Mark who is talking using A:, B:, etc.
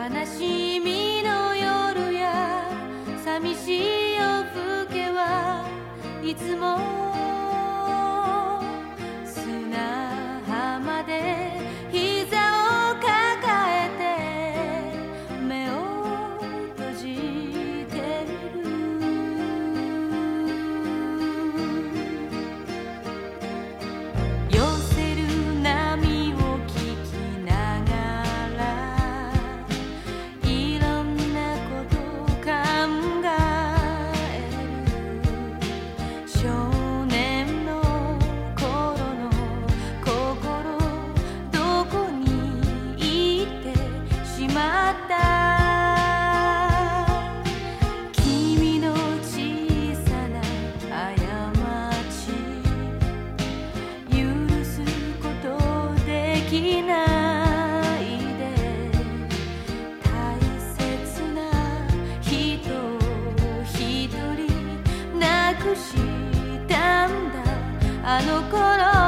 A: 悲しみの夜や寂しい夜更けはいつもまった君の小さな過ち許すことできないで大切な人を一人なくしたんだ。あの頃